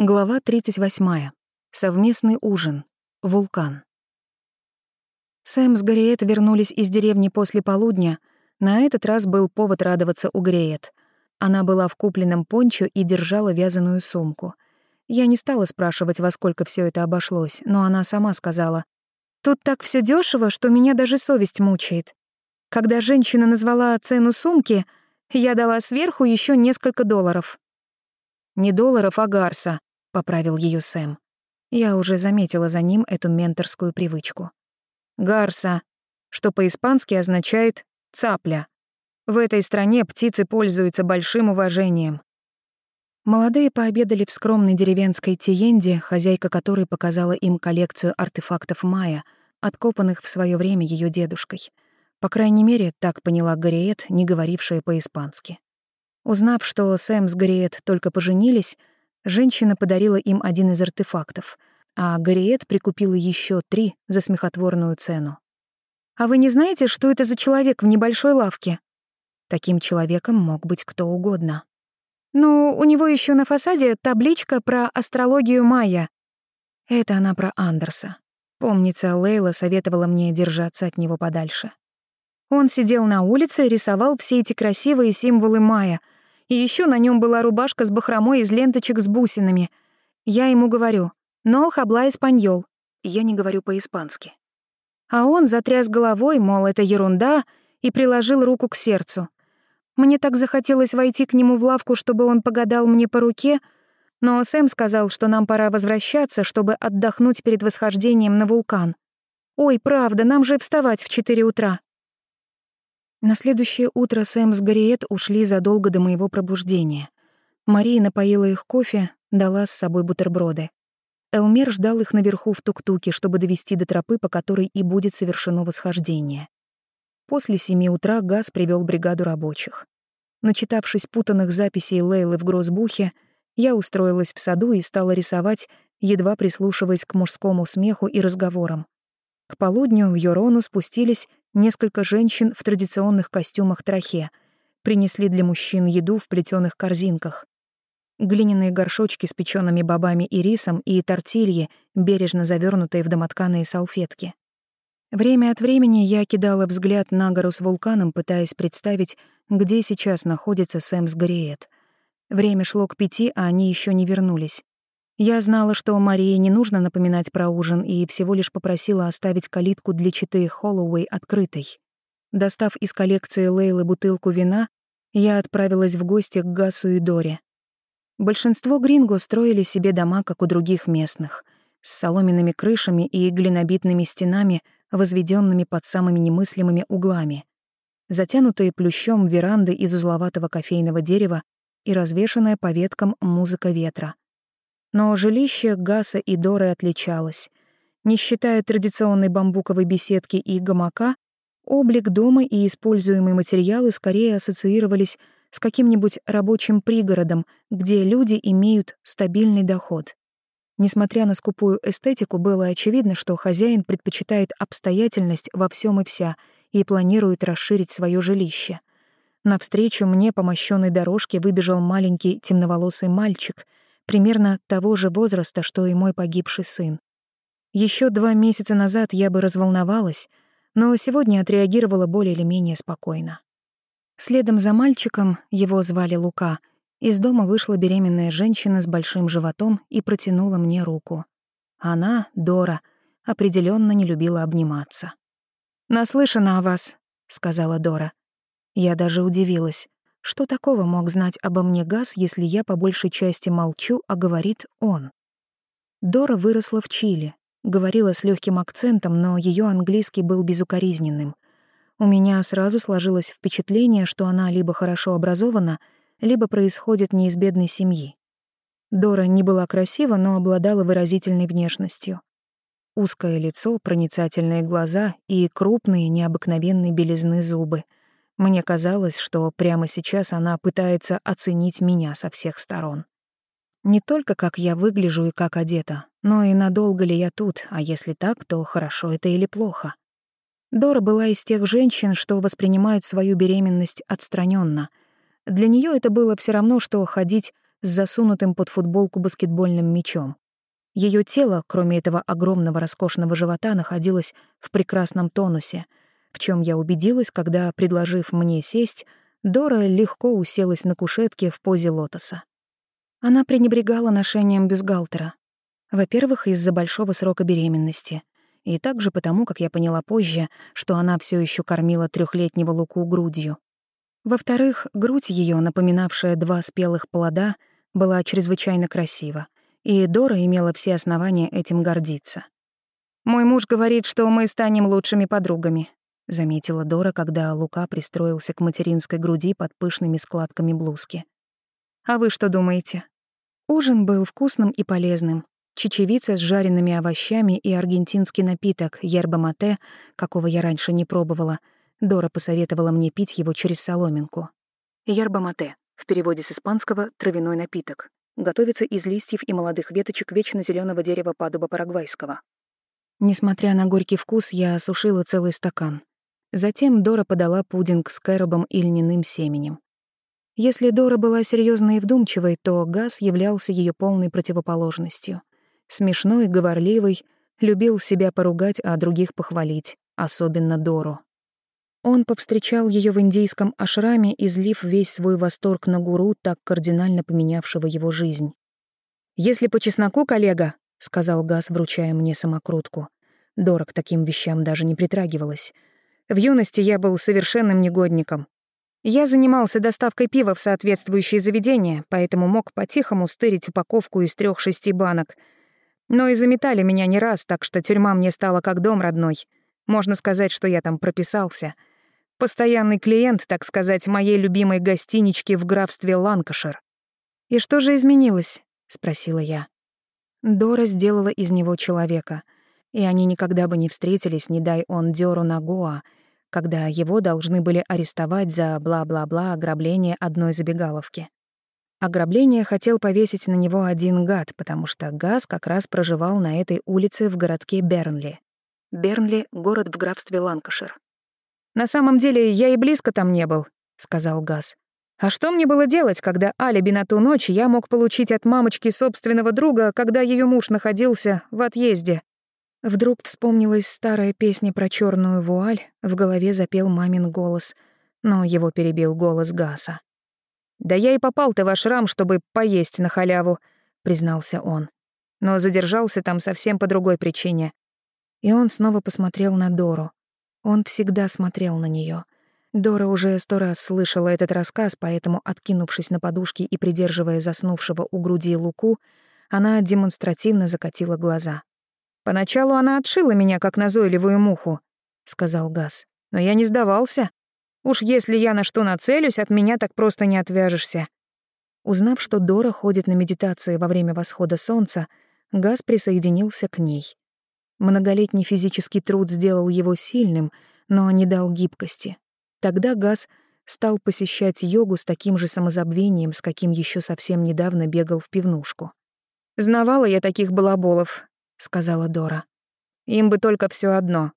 Глава 38. Совместный ужин. Вулкан. Сэм с Гарриет вернулись из деревни после полудня. На этот раз был повод радоваться у Гарриет. Она была в купленном пончо и держала вязаную сумку. Я не стала спрашивать, во сколько все это обошлось, но она сама сказала. «Тут так все дешево, что меня даже совесть мучает. Когда женщина назвала цену сумки, я дала сверху еще несколько долларов». «Не долларов, а гарса», — поправил ее Сэм. Я уже заметила за ним эту менторскую привычку. «Гарса», что по-испански означает «цапля». В этой стране птицы пользуются большим уважением. Молодые пообедали в скромной деревенской Тиенде, хозяйка которой показала им коллекцию артефактов майя, откопанных в свое время ее дедушкой. По крайней мере, так поняла Гориет, не говорившая по-испански. Узнав, что Сэм с Гориет только поженились, Женщина подарила им один из артефактов, а Гарриет прикупила еще три за смехотворную цену. «А вы не знаете, что это за человек в небольшой лавке?» Таким человеком мог быть кто угодно. «Ну, у него еще на фасаде табличка про астрологию майя». Это она про Андерса. Помнится, Лейла советовала мне держаться от него подальше. Он сидел на улице и рисовал все эти красивые символы майя — и еще на нем была рубашка с бахромой из ленточек с бусинами. Я ему говорю «но хабла испаньол». Я не говорю по-испански. А он затряс головой, мол, это ерунда, и приложил руку к сердцу. Мне так захотелось войти к нему в лавку, чтобы он погадал мне по руке, но Сэм сказал, что нам пора возвращаться, чтобы отдохнуть перед восхождением на вулкан. «Ой, правда, нам же вставать в четыре утра». На следующее утро Сэм с Гарриет ушли задолго до моего пробуждения. Мария напоила их кофе, дала с собой бутерброды. Элмер ждал их наверху в тук-туке, чтобы довести до тропы, по которой и будет совершено восхождение. После семи утра Газ привел бригаду рабочих. Начитавшись путанных записей Лейлы в грозбухе, я устроилась в саду и стала рисовать, едва прислушиваясь к мужскому смеху и разговорам. К полудню в Йорону спустились несколько женщин в традиционных костюмах трахе, принесли для мужчин еду в плетёных корзинках. Глиняные горшочки с печёными бобами и рисом и тортильи, бережно завернутые в домотканые салфетки. Время от времени я кидала взгляд на гору с вулканом, пытаясь представить, где сейчас находится Сэм с Гориет. Время шло к пяти, а они ещё не вернулись. Я знала, что Марии не нужно напоминать про ужин, и всего лишь попросила оставить калитку для читы Холлоуэй открытой. Достав из коллекции Лейлы бутылку вина, я отправилась в гости к Гасу и Доре. Большинство гринго строили себе дома, как у других местных, с соломенными крышами и глинобитными стенами, возведенными под самыми немыслимыми углами. Затянутые плющом веранды из узловатого кофейного дерева и развешанная по веткам музыка ветра — но жилище Гаса и Доры отличалось. Не считая традиционной бамбуковой беседки и гамака, облик дома и используемые материалы скорее ассоциировались с каким-нибудь рабочим пригородом, где люди имеют стабильный доход. Несмотря на скупую эстетику, было очевидно, что хозяин предпочитает обстоятельность во всем и вся и планирует расширить свое жилище. Навстречу мне по мощенной дорожке выбежал маленький темноволосый мальчик — примерно того же возраста, что и мой погибший сын. Еще два месяца назад я бы разволновалась, но сегодня отреагировала более или менее спокойно. Следом за мальчиком, его звали Лука, из дома вышла беременная женщина с большим животом и протянула мне руку. Она, Дора, определенно не любила обниматься. «Наслышана о вас», — сказала Дора. Я даже удивилась. Что такого мог знать обо мне Газ, если я по большей части молчу, а говорит он? Дора выросла в Чили, говорила с легким акцентом, но ее английский был безукоризненным. У меня сразу сложилось впечатление, что она либо хорошо образована, либо происходит не из бедной семьи. Дора не была красива, но обладала выразительной внешностью. Узкое лицо, проницательные глаза и крупные, необыкновенные белизны зубы — мне казалось, что прямо сейчас она пытается оценить меня со всех сторон. Не только как я выгляжу и как одета, но и надолго ли я тут, а если так, то хорошо это или плохо. Дора была из тех женщин, что воспринимают свою беременность отстраненно. Для нее это было все равно, что ходить с засунутым под футболку баскетбольным мячом. Ее тело, кроме этого огромного роскошного живота, находилось в прекрасном тонусе, в чем я убедилась, когда, предложив мне сесть, Дора легко уселась на кушетке в позе лотоса. Она пренебрегала ношением бюстгальтера. Во-первых, из-за большого срока беременности, и также потому, как я поняла позже, что она все еще кормила трехлетнего Луку грудью. Во-вторых, грудь ее, напоминавшая два спелых плода, была чрезвычайно красива, и Дора имела все основания этим гордиться. «Мой муж говорит, что мы станем лучшими подругами», — заметила Дора, когда Лука пристроился к материнской груди под пышными складками блузки. «А вы что думаете?» Ужин был вкусным и полезным. Чечевица с жареными овощами и аргентинский напиток yerba-mate, какого я раньше не пробовала. Дора посоветовала мне пить его через соломинку. Yerba-mate — в переводе с испанского «травяной напиток», готовится из листьев и молодых веточек вечно зеленого дерева падуба парагвайского. Несмотря на горький вкус, я осушила целый стакан. Затем Дора подала пудинг с кэробом и льняным семенем. Если Дора была серьезной и вдумчивой, то Газ являлся ее полной противоположностью. Смешной, говорливый, любил себя поругать, а других похвалить, особенно Дору. Он повстречал ее в индийском ашраме, излив весь свой восторг на гуру, так кардинально поменявшего его жизнь. «Если по чесноку, коллега», — сказал Газ, вручая мне самокрутку. Дора к таким вещам даже не притрагивалась. «В юности я был совершенным негодником. Я занимался доставкой пива в соответствующие заведения, поэтому мог по-тихому стырить упаковку из трех шести банок. Но и заметали меня не раз, так что тюрьма мне стала как дом родной. Можно сказать, что я там прописался — Постоянный клиент, так сказать, моей любимой гостинички в графстве Ланкашир. «И что же изменилось?» — спросила я. Дора сделала из него человека, и они никогда бы не встретились, не дай он дёру на Гоа, когда его должны были арестовать за бла-бла-бла ограбление одной забегаловки. Ограбление хотел повесить на него один гад, потому что Газ как раз проживал на этой улице в городке Бернли. Бернли — город в графстве Ланкашир. «На самом деле, я и близко там не был», — сказал Газ. «А что мне было делать, когда алиби на ту ночь я мог получить от мамочки собственного друга, когда ее муж находился в отъезде?» Вдруг вспомнилась старая песня про черную вуаль, в голове запел мамин голос, но его перебил голос Гаса. «Да я и попал-то в ашрам, чтобы поесть на халяву», — признался он. Но задержался там совсем по другой причине. И он снова посмотрел на Дору. Он всегда смотрел на нее. Дора уже сто раз слышала этот рассказ, поэтому, откинувшись на подушки и придерживая заснувшего у груди Луку, она демонстративно закатила глаза. «Поначалу она отшила меня, как назойливую муху», — сказал Газ. «Но я не сдавался. Уж если я на что нацелюсь, от меня так просто не отвяжешься». Узнав, что Дора ходит на медитации во время восхода солнца, Газ присоединился к ней. Многолетний физический труд сделал его сильным, но не дал гибкости. Тогда Газ стал посещать йогу с таким же самозабвением, с каким еще совсем недавно бегал в пивнушку. «Знавала я таких балаболов», — сказала Дора. «Им бы только все одно.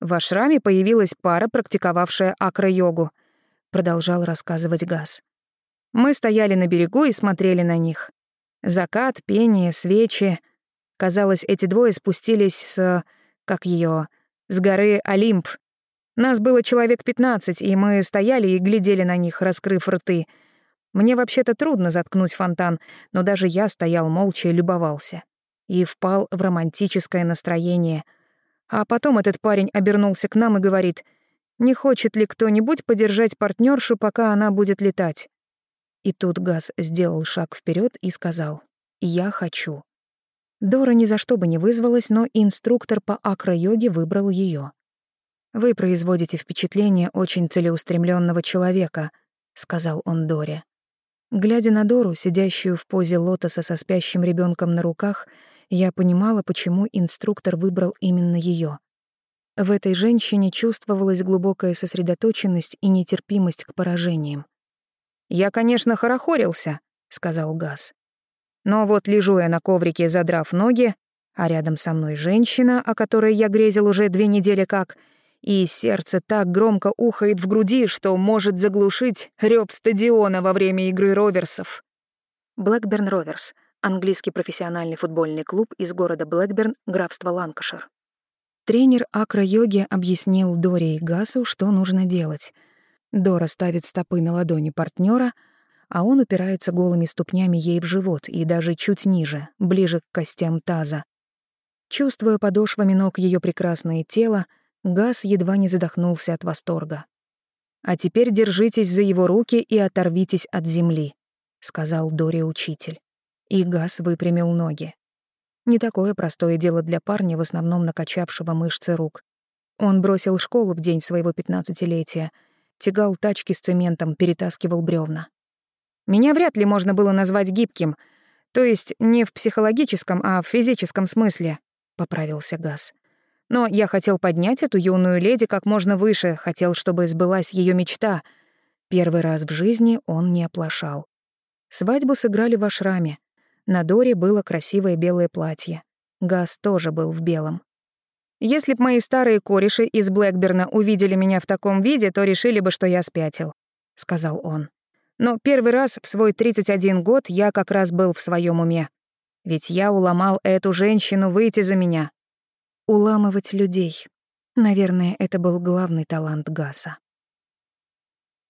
В ашраме появилась пара, практиковавшая акро-йогу», — продолжал рассказывать Газ. «Мы стояли на берегу и смотрели на них. Закат, пение, свечи — Казалось, эти двое спустились с... как ее, с горы Олимп. Нас было человек пятнадцать, и мы стояли и глядели на них, раскрыв рты. Мне вообще-то трудно заткнуть фонтан, но даже я стоял молча и любовался. И впал в романтическое настроение. А потом этот парень обернулся к нам и говорит, «Не хочет ли кто-нибудь подержать партнершу, пока она будет летать?» И тут Газ сделал шаг вперед и сказал, «Я хочу». Дора ни за что бы не вызвалась, но инструктор по акро-йоге выбрал ее. «Вы производите впечатление очень целеустремленного человека», — сказал он Доре. Глядя на Дору, сидящую в позе лотоса со спящим ребенком на руках, я понимала, почему инструктор выбрал именно ее. В этой женщине чувствовалась глубокая сосредоточенность и нетерпимость к поражениям. «Я, конечно, хорохорился», — сказал Газ. Но вот лежу я на коврике, задрав ноги, а рядом со мной женщина, о которой я грезил уже две недели как, и сердце так громко ухает в груди, что может заглушить рёв стадиона во время игры роверсов. Блэкберн Роверс — английский профессиональный футбольный клуб из города Блэкберн, графство Ланкашир. Тренер акро-йоги объяснил Доре и Гасу, что нужно делать. Дора ставит стопы на ладони партнера, а он упирается голыми ступнями ей в живот и даже чуть ниже, ближе к костям таза. Чувствуя подошвами ног ее прекрасное тело, Гас едва не задохнулся от восторга. «А теперь держитесь за его руки и оторвитесь от земли», — сказал Дори учитель. И Гас выпрямил ноги. Не такое простое дело для парня, в основном накачавшего мышцы рук. Он бросил школу в день своего пятнадцатилетия, тягал тачки с цементом, перетаскивал бревна. Меня вряд ли можно было назвать гибким, то есть не в психологическом, а в физическом смысле. — поправился Газ. «Но я хотел поднять эту юную леди как можно выше, хотел, чтобы сбылась ее мечта». Первый раз в жизни он не оплошал. Свадьбу сыграли в ашраме. На Доре было красивое белое платье. Газ тоже был в белом. «Если б мои старые кореши из Блэкберна увидели меня в таком виде, то решили бы, что я спятил», — сказал он. «Но первый раз в свой 31 год я как раз был в своем уме. Ведь я уломал эту женщину выйти за меня. Уламывать людей. Наверное, это был главный талант Гаса.